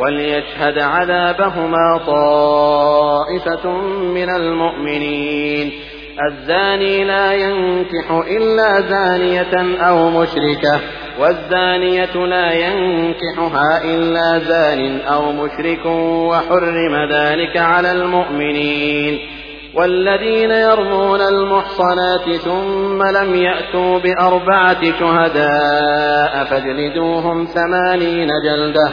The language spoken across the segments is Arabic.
وليشهد عذابهما طائفة من المؤمنين. الزاني لا ينكح إلا زانية أو مشركة والزانية لا ينكحها إلا زان أو مشرك وحرم ذلك على المؤمنين. والذين يرمون المحصنات ثم لم يأتوا بأربعة شهداء فاجلدوهم ثمانين جلدة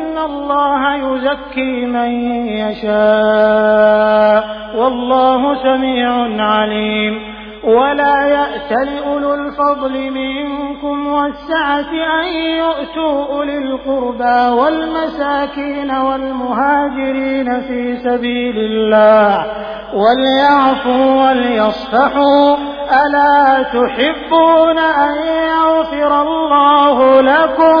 الله يزكي من يشاء والله سميع عليم ولا يأت لأولو الفضل منكم والسعة أن يؤتوا أولي القربى والمساكين والمهاجرين في سبيل الله وليعفوا وليصفحوا ألا تحبون أن يغفر الله لكم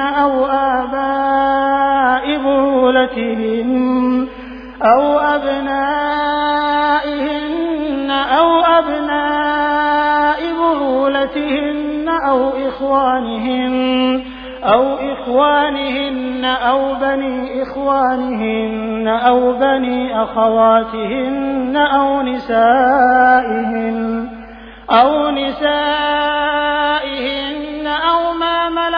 أو آباء بعولتهن أو أبنائهن أو أبناء بعولتهن أو إخوانهن أو إخوانهن أو بني إخوانهن أو بني أخواتهن أو نسائهن أو نسائهن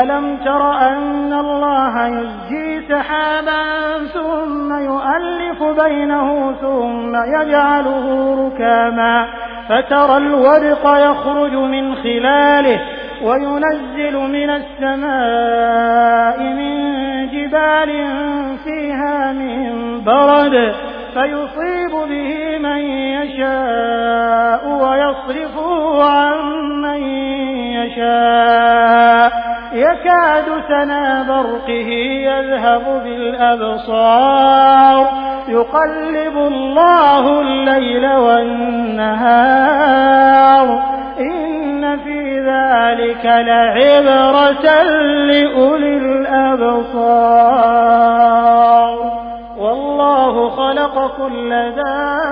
ألم تر أن الله يزجي سحابا ثم يؤلف بينه ثم يجعله ركاما فترى الودق يخرج من خلاله وينزل من السماء من جبال فيها من برد فيصيب به من يشاء ويصرفه عن من يشاء. يكاد سنا برقه يذهب بالأبصار. يقلب الله الليل والنهار. إن في ذلك لعبرة لأولي الأبصار. والله خلق كل دابة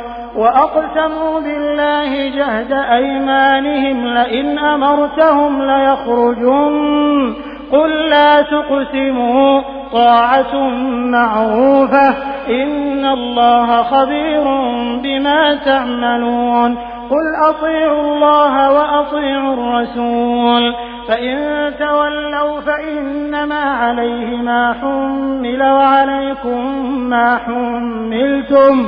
وأقسموا بالله جهد أيمانهم لئن أمرتهم ليخرجن قل لا تقسموا طاعة معروفة. إن الله خبير بما تعملون. قل أطيعوا الله وأطيعوا الرسول. فإن تولوا فإنما عليه ما حمل وعليكم ما حملتم.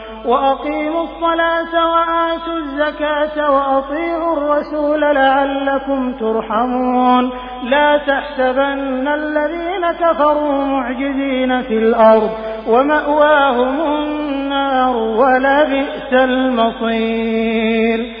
وأقيموا الصلاة وآتوا الزكاة وأطيعوا الرسول لعلكم ترحمون. لا تحسبن الذين كفروا معجزين في الأرض ومأواهم النار ولبئس المصير.